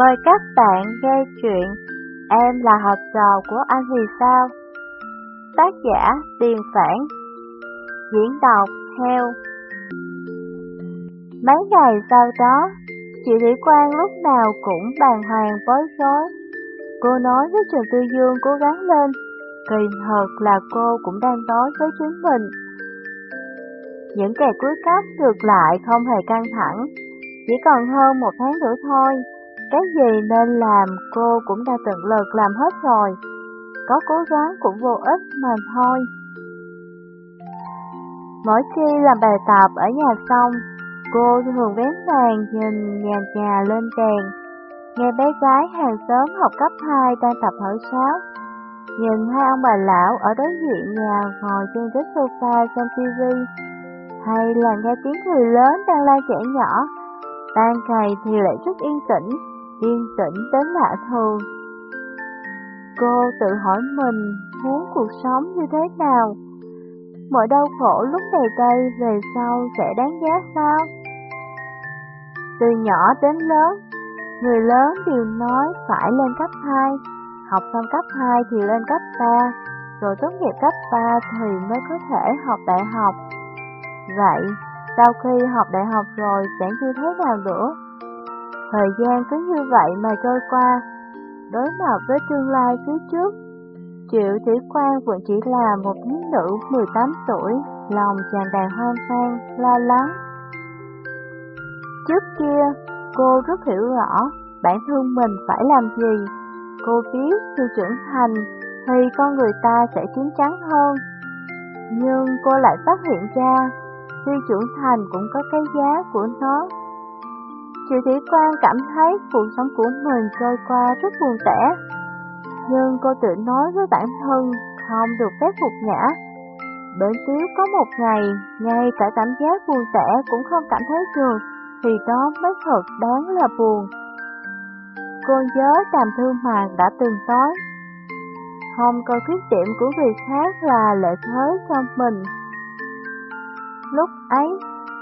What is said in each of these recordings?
Mời các bạn nghe chuyện Em là học trò của anh thì sao? Tác giả Tiền Phản Diễn đọc Heo Mấy ngày sau đó, chị Thủy Quang lúc nào cũng bàng hoàng bối rối. Cô nói với Trần Tư Dương cố gắng lên, kỳ thật là cô cũng đang nói với chính mình. Những kẻ cuối cấp ngược lại không hề căng thẳng, chỉ còn hơn một tháng nữa thôi. Cái gì nên làm cô cũng đã tận lực làm hết rồi, có cố gắng cũng vô ích mà thôi. Mỗi khi làm bài tập ở nhà xong, cô thường vén màn nhìn nhà nhà lên đèn, nghe bé gái hàng xóm học cấp 2 đang tập thở sáo, nhìn hai ông bà lão ở đối diện nhà ngồi trên ghế sofa xem tivi, hay là nghe tiếng người lớn đang la trẻ nhỏ, ban ngày thì lại rất yên tĩnh, yên tĩnh đến lạ thường. Cô tự hỏi mình muốn cuộc sống như thế nào? Mọi đau khổ lúc này đây về sau sẽ đáng giá sao? Từ nhỏ đến lớn, người lớn đều nói phải lên cấp 2, học xong cấp 2 thì lên cấp 3, rồi tốt nghiệp cấp 3 thì mới có thể học đại học. Vậy, sau khi học đại học rồi sẽ như thế nào nữa? Thời gian cứ như vậy mà trôi qua, đối mặt với tương lai phía trước. Triệu Thủy Quang vẫn chỉ là một thiếu nữ 18 tuổi, lòng tràn đầy hoang mang, lo lắng. Trước kia, cô rất hiểu rõ bản thân mình phải làm gì. Cô biết khi trưởng thành thì con người ta sẽ chín chắn hơn. Nhưng cô lại phát hiện ra, khi trưởng thành cũng có cái giá của nó chị Thủy Quang cảm thấy cuộc sống của mình trôi qua rất buồn tẻ. Nhưng cô tự nói với bản thân không được phép phục nhã. Bởi nếu có một ngày, ngay cả cảm giác buồn tẻ cũng không cảm thấy được, thì đó mới thật đáng là buồn. Cô nhớ Đàm Thư Hoàng đã từng nói, không coi khuyết điểm của người khác là lợi thế cho mình. Lúc ấy,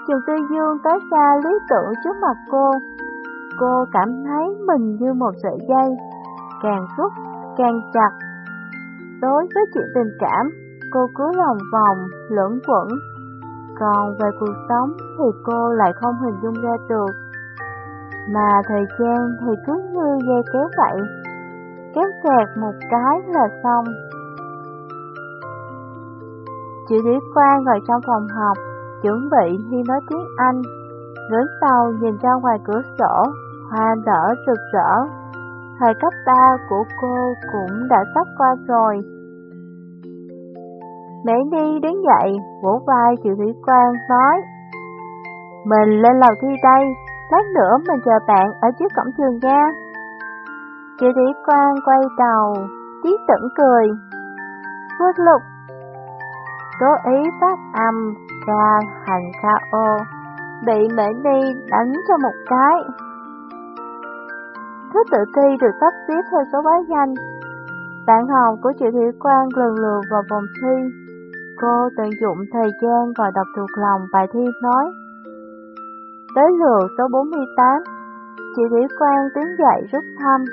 Trường Tư Dương tới xa lý tưởng trước mặt cô. Cô cảm thấy mình như một sợi dây, càng rút càng chặt. Đối với chuyện tình cảm, cô cứ lòng vòng, lưỡng quẩn. Còn về cuộc sống thì cô lại không hình dung ra được. Mà thời gian thì cứ như dây kéo vậy, kéo kẹt một cái là xong. Chị Thủy Quang ngồi trong phòng học, chuẩn bị đi nói tiếng Anh. Ngưỡng tàu nhìn ra ngoài cửa sổ, hoa nở rực rỡ. Thời cấp 3 của cô cũng đã sắp qua rồi. Mẹ đi đứng dậy, vỗ vai Triệu Thủy Quang nói Mình lên lầu thi đây, lát nữa mình chờ bạn ở trước cổng trường nha. Triệu Thủy Quang quay đầu, tí tẩn cười. Phước lục Cố ý phát âm ca hành ca ô, bị mễ đi đánh cho một cái. Thứ tự thi được sắp xếp theo số báo danh. Bạn học của chị Thủy Quang lần lượt vào vòng thi. Cô tận dụng thời gian ngồi đọc thuộc lòng bài thi nói. Tới lượt số 48, chị Thủy Quang đứng dậy rút thăm.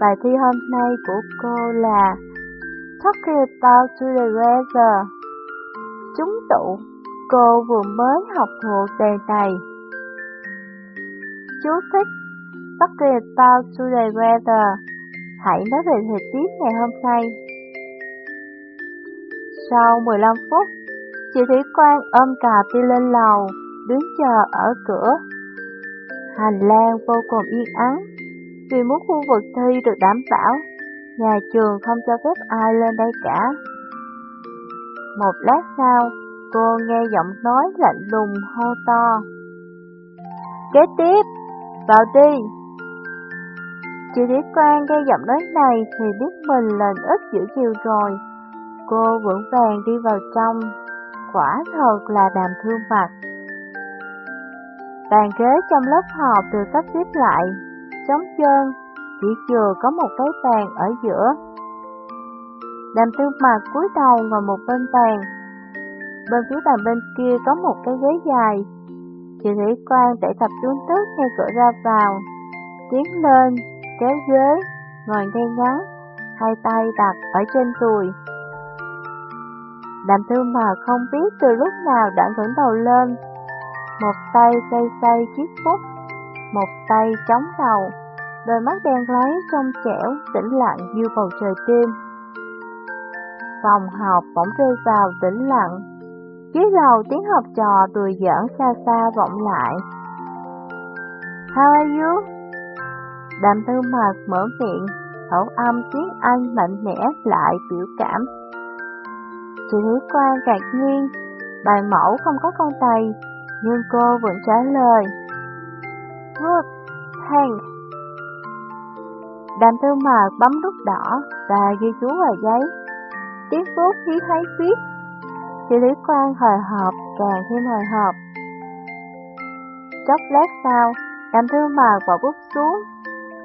Bài thi hôm nay của cô là Talking about to the weather. Chúng tụ, cô vừa mới học thuộc đề này. Chú thích Talking about to the weather. Hãy nói về thời tiết ngày hôm nay. Sau 15 phút, chị Thủy Quang ôm cà đi lên lầu, đứng chờ ở cửa. Hành lang vô cùng yên ắng, vì muốn khu vực thi được đảm bảo, nhà trường không cho phép ai lên đây cả. Một lát sau, cô nghe giọng nói lạnh lùng hô to. Kế tiếp, vào đi! Chị Lý Quang nghe giọng nói này thì biết mình là ít giữ chiều rồi. Cô vững vàng đi vào trong, quả thật là đàm thương mặt. Bàn ghế trong lớp họp được sắp xếp lại, trống trơn, chỉ chừa có một cái bàn ở giữa. Đàm tư mặt cúi đầu ngồi một bên bàn. Bên phía bàn bên kia có một cái ghế dài. Chị Thủy Quang để tập trung tức ngay cửa ra vào. tiến lên, kéo ghế, ngồi ngay ngắn, hai tay đặt ở trên đùi. Đàm thư mà không biết từ lúc nào đã ngẩng đầu lên, một tay cây cây chiếc bút, một tay chống đầu, đôi mắt đen láy trong trẻo, tĩnh lặng như bầu trời đêm. Phòng học bỗng rơi vào tĩnh lặng, dưới lầu tiếng học trò đùi giỡn xa xa vọng lại. How are you? Đàm tư mặt mở miệng, khẩu âm tiếng Anh mạnh mẽ lại biểu cảm. Chị hứa quan ngạc nhiên, bài mẫu không có con tay, nhưng cô vẫn trả lời. Good, thanks. Đàm tư mặt bấm nút đỏ và ghi chú vào giấy. Tiếng vuốt khí thấy viết. Chị Lý Quang hồi hộp càng thêm hồi hộp. Chốc lát sau, đàm thư mạc bỏ bút xuống,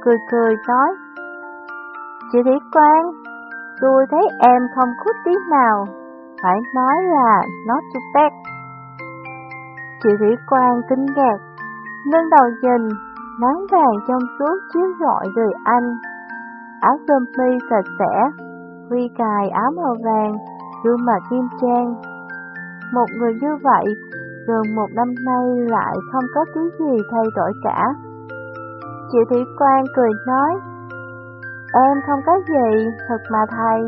cười cười nói. Chị Lý Quang, tôi thấy em không khúc tí nào, phải nói là not too bad. Chị Thủy Quang kinh ngạc, nâng đầu nhìn, nắng vàng trong suốt chiếu rọi người anh. Áo sơ mi sạch sẽ, vi cài áo màu vàng, gương mặt nghiêm trang. Một người như vậy, gần một năm nay lại không có tí gì thay đổi cả. Chị Thủy Quang cười nói, Em không có gì, thật mà thầy.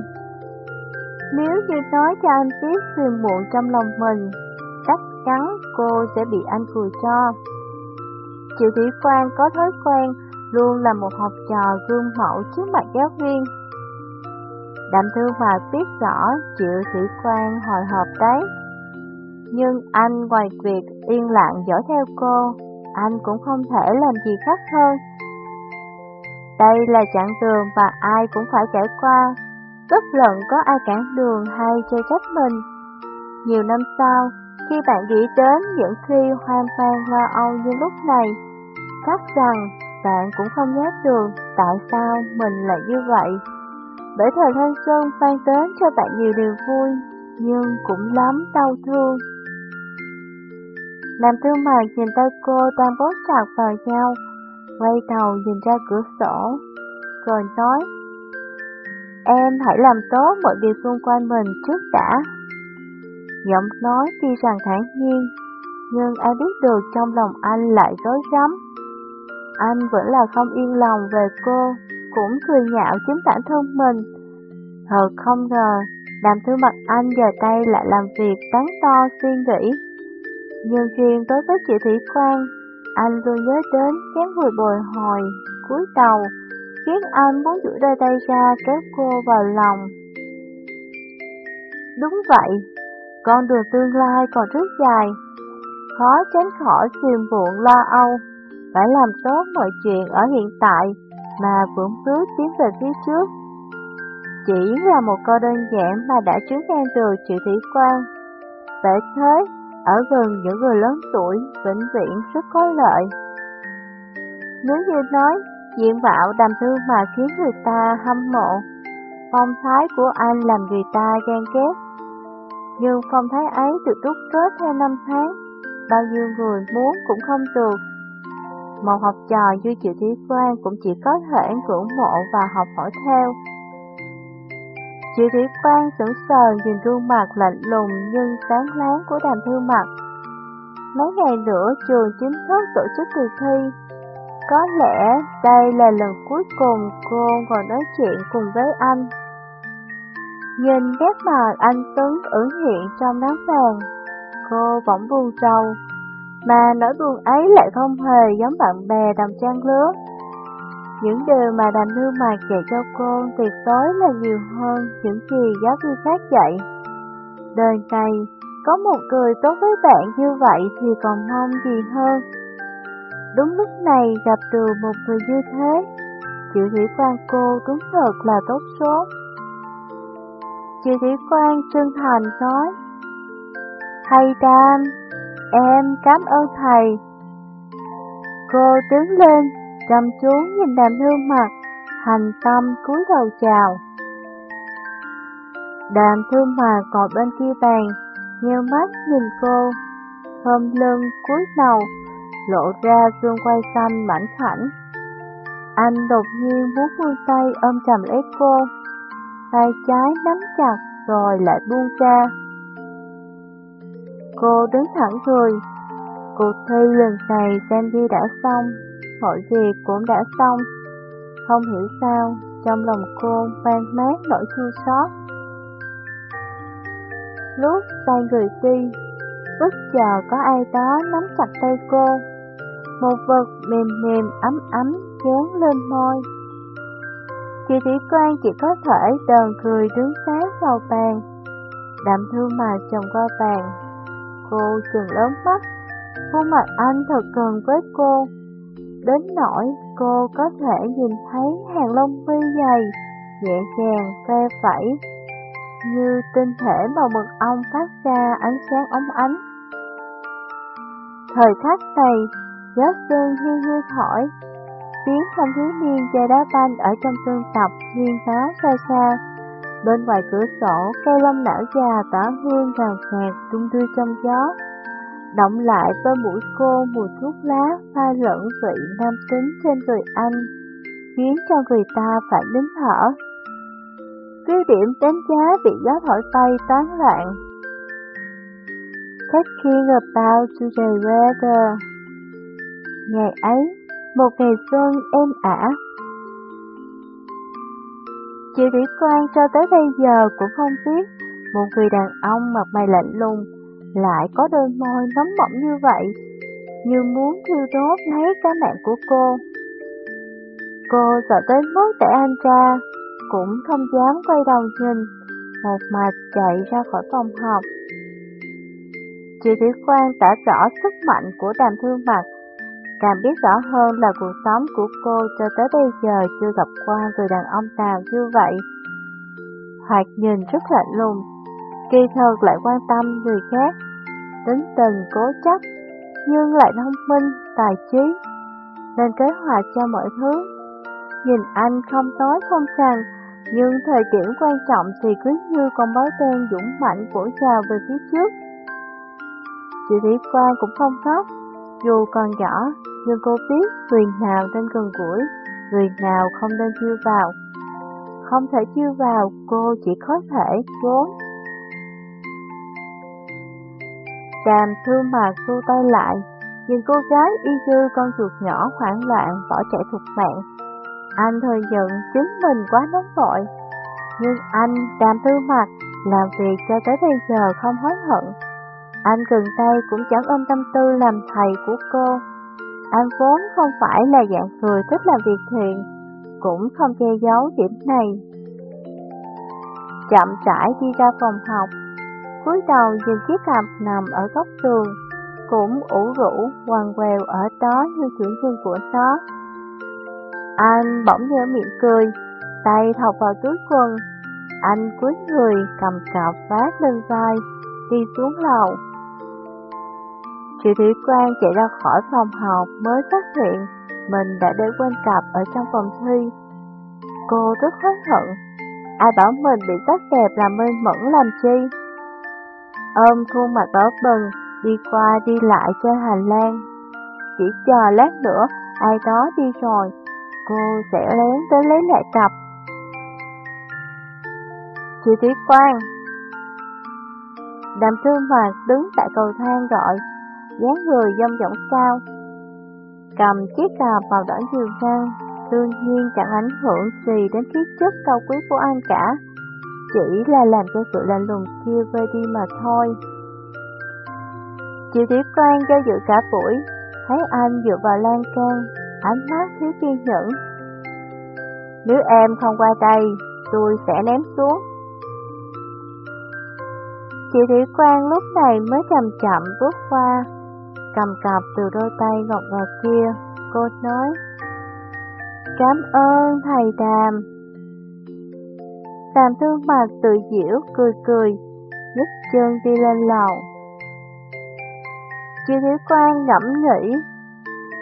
Nếu như nói cho anh biết phiền muộn trong lòng mình, chắc chắn cô sẽ bị anh cười cho. Chị Thủy Quang có thói quen luôn là một học trò gương mẫu trước mặt giáo viên. Đàm Thư Hoạt biết rõ Triệu sĩ quan hồi hộp đấy. Nhưng anh ngoài việc yên lặng dõi theo cô, anh cũng không thể làm gì khác hơn. Đây là chặng đường mà ai cũng phải trải qua, bất luận có ai cản đường hay chơi trách mình. Nhiều năm sau, khi bạn nghĩ đến những khi hoang mang lo âu như lúc này, chắc rằng bạn cũng không nhớ được tại sao mình lại như vậy. Bởi thời thanh xuân mang đến cho bạn nhiều điều vui, nhưng cũng lắm đau thương. Làm thương mạc nhìn tay cô đang bó chặt vào nhau, quay đầu nhìn ra cửa sổ, rồi nói, Em hãy làm tốt mọi việc xung quanh mình trước đã. Giọng nói tuy rằng thản nhiên, nhưng ai biết được trong lòng anh lại rối rắm. Anh vẫn là không yên lòng về cô, cũng cười nhạo chính bản thân mình. Thật không ngờ, đàm thư mặt anh giờ tay lại làm việc tán to suy nghĩ. Nhưng riêng đối với chị Thủy Quang, anh luôn nhớ đến chén người bồi hồi, cúi đầu, khiến anh muốn duỗi đôi tay ra kéo cô vào lòng. Đúng vậy, con đường tương lai còn rất dài, khó tránh khỏi phiền muộn lo âu, phải làm tốt mọi chuyện ở hiện tại mà vững bước tiến về phía trước. Chỉ là một câu đơn giản mà đã chứng ngang được chị thủy quan. Vậy thế, ở gần những người lớn tuổi, vĩnh viễn rất có lợi. Nếu như nói, diện mạo đàm thương mà khiến người ta hâm mộ, phong thái của anh làm người ta ghen ghét, nhưng phong thái ấy được đúc kết theo năm tháng, bao nhiêu người muốn cũng không được. Một học trò như Triệu Thí quan cũng chỉ có thể ngưỡng mộ và học hỏi theo. Triệu Thí quan sững sờ nhìn gương mặt lạnh lùng nhưng sáng láng của đàm thư mặt. Mấy ngày nữa trường chính thức tổ chức kỳ thi. Có lẽ đây là lần cuối cùng cô ngồi nói chuyện cùng với anh. Nhìn nét mặt anh Tuấn ẩn hiện trong nắng vàng, cô bỗng buồn rầu, mà nỗi buồn ấy lại không hề giống bạn bè đồng trang lứa. Những điều mà đàm nư mạc dạy cho cô tuyệt đối là nhiều hơn những gì giáo viên khác dạy. Đời này, có một người tốt với bạn như vậy thì còn mong gì hơn. Đúng lúc này gặp được một người như thế, chịu thủy quan cô đúng thật là tốt số. Chị Thủy Quang chân thành nói, Thầy Đam, em cảm ơn thầy. Cô đứng lên, chăm chú nhìn đàm hương mặt, hành tâm cúi đầu chào. Đàm thương mà ngồi bên kia bàn, nheo mắt nhìn cô, hôm lưng cúi đầu, lộ ra xương quay xanh mảnh khảnh. Anh đột nhiên muốn vươn tay ôm chầm lấy cô, tay trái nắm chặt rồi lại buông ra. Cô đứng thẳng người, cuộc thi lần này Sandy đã xong, mọi việc cũng đã xong. Không hiểu sao, trong lòng cô mang mát nỗi thương xót. Lúc tay người đi, bất chờ có ai đó nắm chặt tay cô. Một vật mềm mềm ấm ấm dán lên môi. Chị Thủy Quan chỉ có thể đờn cười đứng sát vào bàn. Đạm thương mà chồng qua bàn. Cô trừng lớn mắt, khuôn mặt anh thật gần với cô. Đến nỗi cô có thể nhìn thấy hàng lông mi dày, nhẹ nhàng phe phẩy, như tinh thể màu mực ong phát ra ánh sáng ống ánh. Thời khắc này, gió sương hiu hiu thổi, tiếng thanh thiếu niên chơi đá banh ở trong sân tập hiên phá xa xa. Bên ngoài cửa sổ, cây lâm nở già tỏa hương rào rạt tung đưa trong gió. Động lại với mũi cô mùi thuốc lá pha lẫn vị nam tính trên người anh, khiến cho người ta phải nín thở. Cứ điểm đánh giá bị gió thổi bay tán loạn. Taking about to the weather Ngày ấy, một ngày xuân êm ả. Chị Thủy Quang cho tới bây giờ cũng không biết một người đàn ông mặt mày lạnh lùng lại có đôi môi nóng bỏng như vậy, như muốn thiêu đốt lấy cái mạng của cô. Cô sợ tới mức để anh ra, cũng không dám quay đầu nhìn, một mạch chạy ra khỏi phòng học. Chị Thủy Quang tả rõ sức mạnh của đàm thương mặt, càng biết rõ hơn là cuộc sống của cô cho tới bây giờ chưa gặp qua người đàn ông nào như vậy. Hoạt nhìn rất lạnh lùng, kỳ thật lại quan tâm người khác, tính tình cố chấp, nhưng lại thông minh, tài trí, nên kế hoạch cho mọi thứ. Nhìn anh không tối không sàng, nhưng thời điểm quan trọng thì cứ như con bói đen dũng mạnh của trào về phía trước. Chị Thủy Quang cũng không khóc, dù còn nhỏ, nhưng cô biết người nào nên gần gũi, người nào không nên chiêu vào. Không thể chiêu vào, cô chỉ có thể trốn. Đàm thương mà xu tay lại, nhìn cô gái y như con chuột nhỏ hoảng loạn bỏ chạy thục mạng. Anh thừa nhận chính mình quá nóng vội, nhưng anh đàm tư mặt làm việc cho tới bây giờ không hối hận. Anh gần tay cũng chẳng ôm tâm tư làm thầy của cô. Anh vốn không phải là dạng người thích làm việc thiện, cũng không che giấu điểm này. Chậm rãi đi ra phòng học, cúi đầu nhìn chiếc cặp nằm ở góc tường, cũng ủ rũ, quằn quèo ở đó như chuyển chân của nó. Anh bỗng nhớ miệng cười, tay thọc vào túi quần. Anh cúi người cầm cặp vác lên vai, đi xuống lầu. Chị Thủy Quang chạy ra khỏi phòng học mới phát hiện mình đã để quên cặp ở trong phòng thi. Cô rất hối hận, ai bảo mình bị tắt đẹp làm mê mẩn làm chi. Ôm khuôn mặt đỏ bừng, đi qua đi lại trên hành lang. Chỉ chờ lát nữa, ai đó đi rồi, cô sẽ lén tới lấy lại cặp. Chị Thủy Quang Đàm Trương Hoàng đứng tại cầu thang gọi dáng người dông dỏng cao. Cầm chiếc cà vào đỏ dường răng, đương nhiên chẳng ảnh hưởng gì đến chiếc chất cao quý của anh cả, chỉ là làm cho sự lạnh lùng kia vơi đi mà thôi. Chị Thủy Quang do dự cả buổi, thấy anh dựa vào lan can, ánh mắt thiếu kiên nhẫn. Nếu em không qua đây, tôi sẽ ném xuống. Chị Thủy Quang lúc này mới chậm chậm bước qua, cầm cặp từ đôi tay ngọt ngà kia, cô nói, Cảm ơn thầy Đàm. Đàm thương mặt tự diễu, cười cười, nhấc chân đi lên lầu. Chưa thiếu quan ngẫm nghĩ,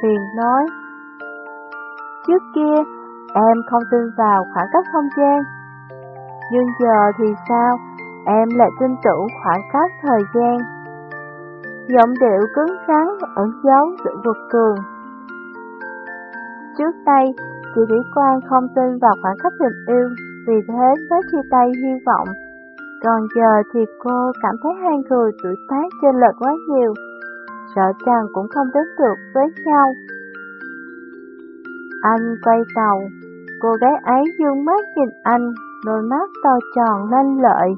Hiền nói, Trước kia, em không tin vào khoảng cách không gian. Nhưng giờ thì sao, em lại tin tưởng khoảng cách thời gian giọng điệu cứng rắn ẩn giấu sự vượt cường. Trước đây, Chị Thủy Quang không tin vào khoảng cách tình yêu, vì thế mới chia tay hy vọng. Còn giờ thì cô cảm thấy hai người tuổi tác trên lệch quá nhiều, sợ rằng cũng không đến được với nhau. Anh quay đầu, cô gái ấy dương mắt nhìn anh, đôi mắt to tròn lên lợi.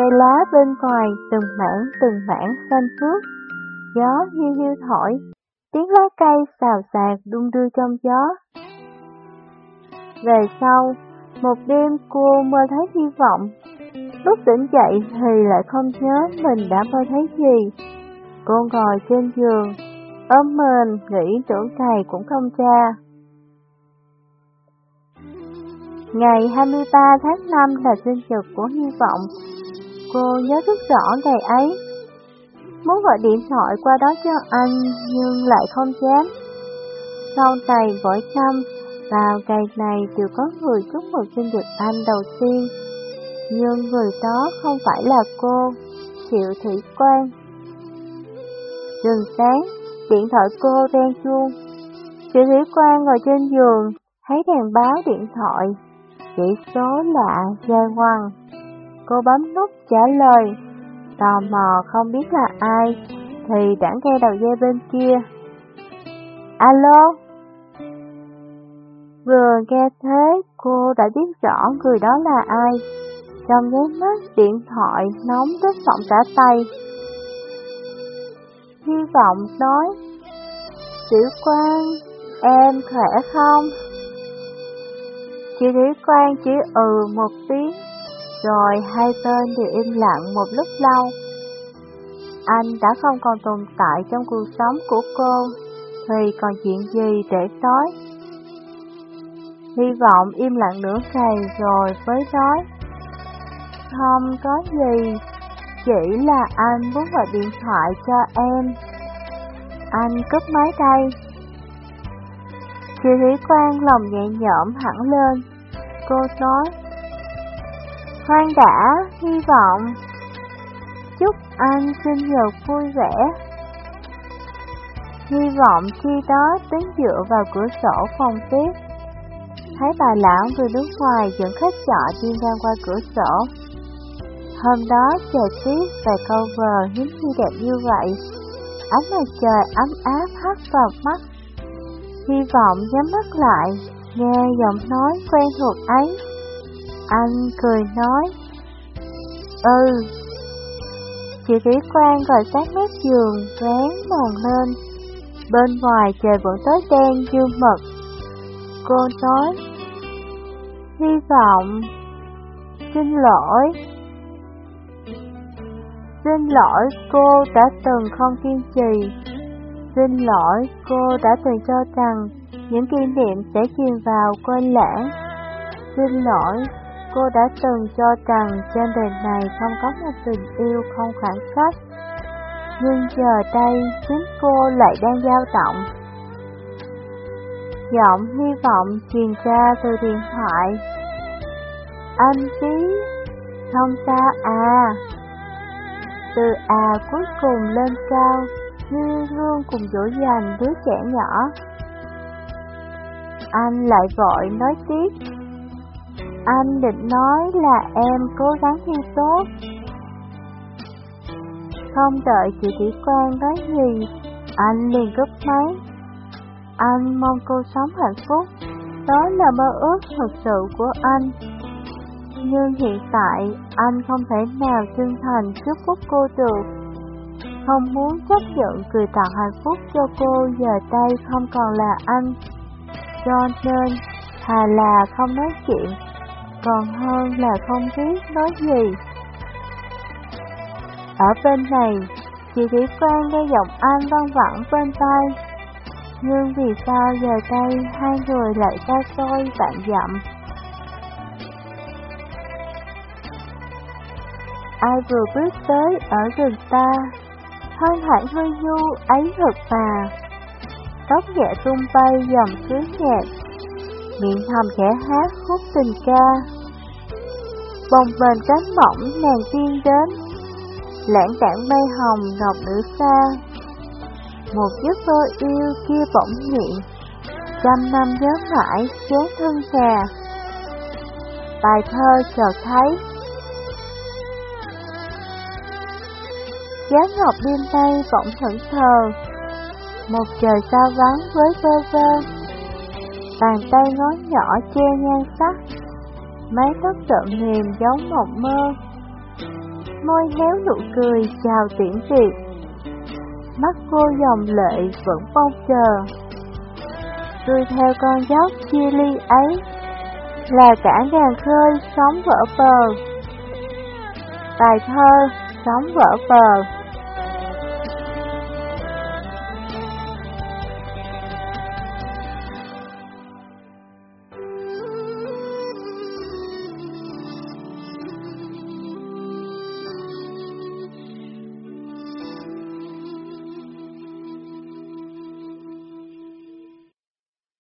Cây lá bên ngoài từng mảng từng mảng xanh phước, gió hiu hiu thổi, tiếng lá cây xào xạc đung đưa trong gió. Về sau, một đêm cô mơ thấy hy vọng, lúc tỉnh dậy thì lại không nhớ mình đã mơ thấy gì. Cô ngồi trên giường, ôm mình, nghĩ tưởng thầy cũng không cha. Ngày 23 tháng 5 là sinh nhật của Hy vọng. Cô nhớ rất rõ ngày ấy. Muốn gọi điện thoại qua đó cho anh nhưng lại không dám. Sau này vội năm, vào ngày này đều có người chúc mừng sinh nhật anh đầu tiên. Nhưng người đó không phải là cô, Triệu Thủy Quang. Rừng sáng, điện thoại cô đang chuông. Triệu Thủy Quang ngồi trên giường, thấy đèn báo điện thoại, chỉ số lạ dài ngoằng. Cô bấm nút trả lời, tò mò không biết là ai, thì đã nghe đầu dây bên kia. Alo? Vừa nghe thế, cô đã biết rõ người đó là ai. Trong nháy mắt, điện thoại nóng đến vọng cả tay. Hy vọng nói, Tiểu quan, em khỏe không? Chị Thủy Quang chỉ ừ một tiếng, rồi hai tên đều im lặng một lúc lâu. Anh đã không còn tồn tại trong cuộc sống của cô, thì còn chuyện gì để nói? Hy vọng im lặng nửa ngày rồi với nói. Không có gì, chỉ là anh muốn gọi điện thoại cho em. Anh cúp máy đây. Chị Thủy Quang lòng nhẹ nhõm hẳn lên. Cô nói, Khoan đã, hy vọng. Chúc anh sinh nhật vui vẻ. Hy vọng khi đó đứng dựa vào cửa sổ phòng tiếp. Thấy bà lão người nước ngoài dẫn khách trọ đi ngang qua cửa sổ. Hôm đó trời tuyết và câu vờ hiếm khi đẹp như vậy. Ánh mặt trời ấm áp hắt vào mắt. Hy vọng nhắm mắt lại, nghe giọng nói quen thuộc ấy. Anh cười nói, Ừ. Chị Thủy Quang ngồi sát mép giường, ráng mòn lên. Bên ngoài trời vẫn tối đen như mực. Cô nói, Hy vọng, xin lỗi. Xin lỗi cô đã từng không kiên trì. Xin lỗi cô đã từng cho rằng những kỷ niệm sẽ chìm vào quên lãng. Xin lỗi cô đã từng cho rằng trên đời này không có một tình yêu không khoảng cách. Nhưng giờ đây chính cô lại đang dao động. Giọng hy vọng truyền ra từ điện thoại. Anh ký, không sao à. Từ à cuối cùng lên cao, như luôn cùng dỗ dành đứa trẻ nhỏ. Anh lại vội nói tiếp. Anh định nói là em cố gắng thi tốt. Không đợi chị Thủy Quang nói gì, anh liền gấp máy. Anh mong cô sống hạnh phúc, đó là mơ ước thật sự của anh. Nhưng hiện tại, anh không thể nào chân thành chúc phúc cô được. Không muốn chấp nhận cười tặng hạnh phúc cho cô giờ đây không còn là anh. Cho nên, thà là không nói chuyện, còn hơn là không biết nói gì. Ở bên này, chị Thủy Quang nghe giọng anh văng vẳng bên tay. Nhưng vì sao giờ đây hai người lại xa xôi vạn dặm? Ai vừa bước tới ở gần ta, thân hải hơi du ấy thật mà. Tóc nhẹ tung bay dòng sướng nhạc, miệng thầm khẽ hát khúc tình ca. Bồng bềnh cánh mỏng nàng tiên đến, lãng đảng bay hồng ngọc nữ xa. Một giấc mơ yêu kia bỗng hiện, trăm năm nhớ mãi chốn thân nhà. Bài thơ chợt thấy Giá ngọc đêm nay vọng thẫn thờ Một trời sao vắng với vơ vơ Bàn tay ngón nhỏ che nhan sắc. Mái tóc rợn mềm giống mộng mơ. Môi héo nụ cười chào tiễn biệt. Mắt cô dòng lệ vẫn mong chờ. Tôi theo con dốc chia ly ấy, Là cả ngàn khơi sóng vỡ bờ. Bài thơ Sóng vỡ bờ.